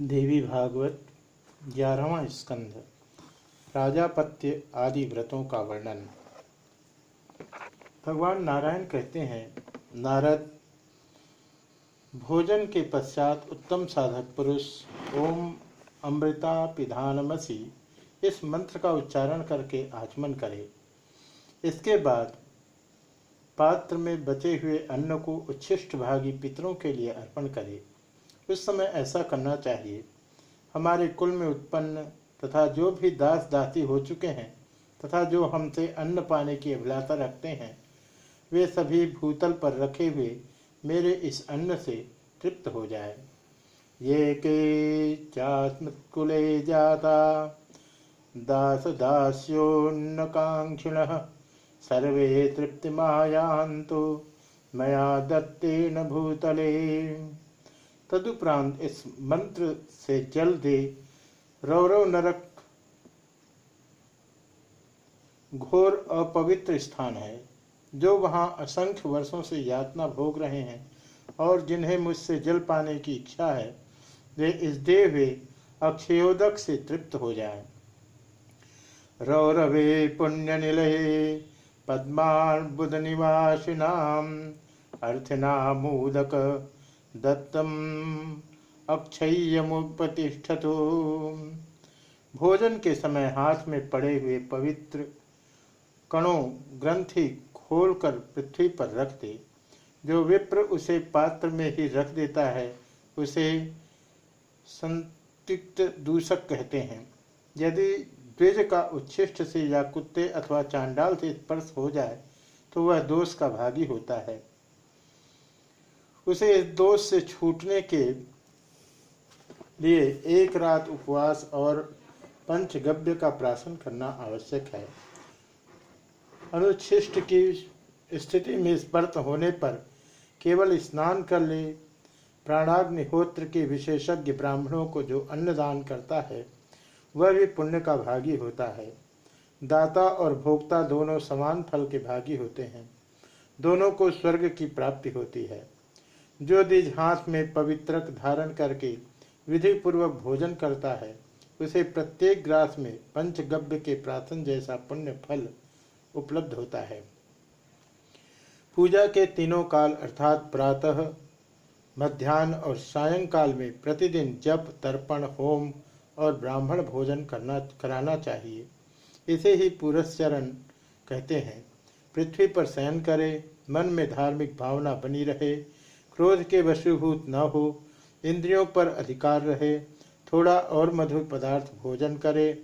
देवी भागवत ग्यारहवा स्कंध प्राजापत्य आदि व्रतों का वर्णन। भगवान नारायण कहते हैं, नारद, भोजन के पश्चात उत्तम साधक पुरुष, ओम अमृता पिधानमसी इस मंत्र का उच्चारण करके आचमन करे। इसके बाद पात्र में बचे हुए अन्न को उच्छिष्ट भागी पितरों के लिए अर्पण करे। उस समय ऐसा करना चाहिए। हमारे कुल में उत्पन्न तथा जो भी दास दासी हो चुके हैं तथा जो हमसे अन्न पाने की अभिलाषा रखते हैं, वे सभी भूतल पर रखे हुए मेरे इस अन्न से तृप्त हो जाए। ये के चास्मकुले जाता दास दास्योन्नकांक्षिण सर्वे तृप्तिमायांतो मया दत्तेन भूतले। तदुपरांत इस मंत्र से जल दे रौरव नरक, घोर अपवित्र स्थान है, जो वहाँ असंख्य वर्षों से यातना भोग रहे हैं और जिन्हें मुझसे जल पाने की इच्छा है, वे इस देह वे अक्षयोदक से तृप्त हो जाए। रौरवे पुण्य निलये पद्मार्बुद निवासिनाम अर्थनामूदक दत्तम अक्षय्यमुपतिष्ठतो। भोजन के समय हाथ में पड़े हुए पवित्र कणों ग्रंथि खोलकर पृथ्वी पर रख दे। जो विप्र उसे पात्र में ही रख देता है, उसे संतिक्त दूषक कहते हैं। यदि द्विज का उच्छिष्ट से या कुत्ते अथवा चांडाल से स्पर्श हो जाए तो वह दोष का भागी होता है। उसे इस दोष से छूटने के लिए एक रात उपवास और पंचगव्य का प्राशन करना आवश्यक है। अनुच्छिष्ट की स्थिति में स्पर्श होने पर केवल स्नान कर ले। प्राणाग्निहोत्र के विशेषज्ञ ब्राह्मणों को जो अन्नदान करता है, वह भी पुण्य का भागी होता है। दाता और भोक्ता दोनों समान फल के भागी होते हैं। दोनों को स्वर्ग की प्राप्ति होती है। जो द्विज हाथ में पवित्रक धारण करके विधि पूर्वक भोजन करता है, उसे प्रत्येक ग्रास में पंचगव्य के प्रार्थन जैसा पुण्य फल उपलब्ध होता है। पूजा के तीनों काल अर्थात प्रातः, मध्यान्ह और सायंकाल में प्रतिदिन जप, तर्पण, होम और ब्राह्मण भोजन करना, कराना चाहिए। इसे ही पुरस्चरण कहते हैं। पृथ्वी पर शयन करे, मन में धार्मिक भावना बनी रहे क्रोध के वशीभूत न हो, इंद्रियों पर अधिकार रहे, थोड़ा और मधुर पदार्थ भोजन करे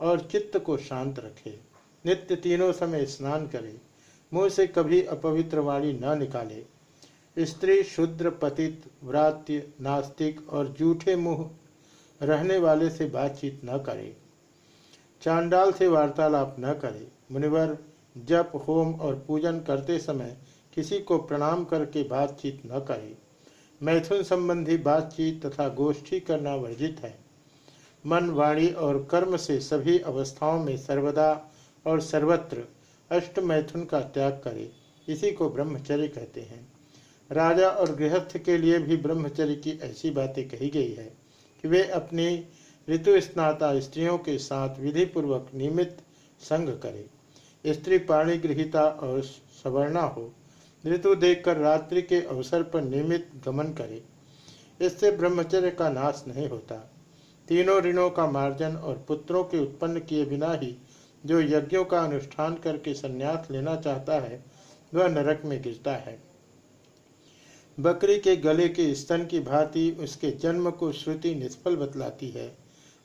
और चित्त को शांत रखे। नित्य तीनों समय स्नान करे, मुँह से कभी अपवित्र वाणी न निकाले। स्त्री, शुद्र, पतित, व्रात्य, नास्तिक और जूठे मुँह रहने वाले से बातचीत न करे। चांडाल से वार्तालाप न करे। मुनिवर जप, होम और पूजन करते समय किसी को प्रणाम करके बातचीत न करे। मैथुन संबंधी बातचीत तथा गोष्ठी करना वर्जित है। मन, वाणी और कर्म से सभी अवस्थाओं में सर्वदा और सर्वत्र अष्ट मैथुन का त्याग करे। इसी को ब्रह्मचर्य कहते हैं। राजा और गृहस्थ के लिए भी ब्रह्मचर्य की ऐसी बातें कही गई है कि वे अपनी ऋतु स्नाता स्त्रियों के साथ विधि पूर्वक नियमित संग करे। स्त्री पाणी गृहिता और सवर्णा हो। ऋतु देखकर रात्रि के अवसर पर नियमित गमन करे। इससे ब्रह्मचर्य का नाश नहीं होता। तीनों ऋणों का मार्जन और पुत्रों के उत्पन्न किए बिना ही जो यज्ञों का अनुष्ठान करके संन्यास लेना चाहता है, वह नरक में गिरता है। बकरी के गले के स्तन की भांति उसके जन्म को श्रुति निष्फल बतलाती है।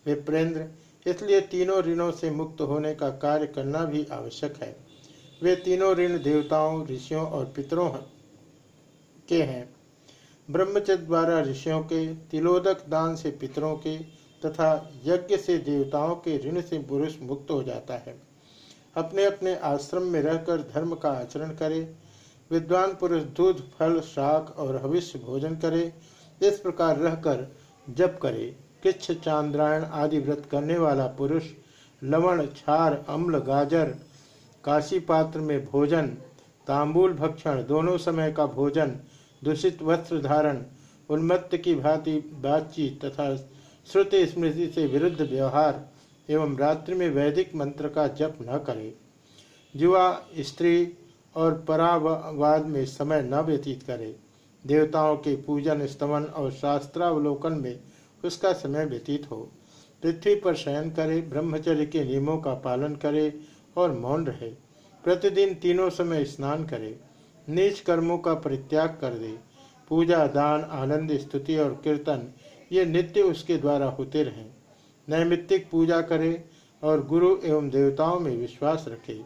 विप्रेंद्र, इसलिए तीनों ऋणों से मुक्त होने का कार्य करना भी आवश्यक है। वे तीनों ऋण देवताओं, ऋषियों और पितरों के हैं। ब्रह्मचर्य द्वारा ऋषियों के, तिलोदक दान से पितरों के, तथा यज्ञ से देवताओं के ऋण से पुरुष मुक्त हो जाता है। अपने अपने आश्रम में रहकर धर्म का आचरण करे, विद्वान पुरुष दूध, फल शाक और हविष्य भोजन करे, इस प्रकार रहकर जप करे। किच्छ चांद्रायण आदि व्रत करने वाला पुरुष, लवण, छार, अम्ल, गाजर काशी पात्र में भोजन, तांबूल भक्षण, दोनों समय का भोजन, दूषित वस्त्र धारण, उन्मत्त की भांति बातचीत तथा श्रुति स्मृति से विरुद्ध व्यवहार एवं रात्रि में वैदिक मंत्र का जप न करे। युवा, स्त्री और परावाद में समय न व्यतीत करे। देवताओं के पूजन स्तमन और शास्त्रावलोकन में उसका समय व्यतीत हो। पृथ्वी पर शयन करे, ब्रह्मचर्य के नियमों का पालन करे और मौन रहे। प्रतिदिन तीनों समय स्नान करे। नीच कर्मों का परित्याग कर दे। पूजा, दान, आनंद, स्तुति और कीर्तन, ये नित्य उसके द्वारा होते रहें। नैमित्तिक पूजा करे और गुरु एवं देवताओं में विश्वास रखे।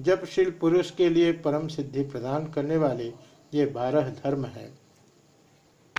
जपशील पुरुष के लिए परम सिद्धि प्रदान करने वाले ये बारह धर्म हैं।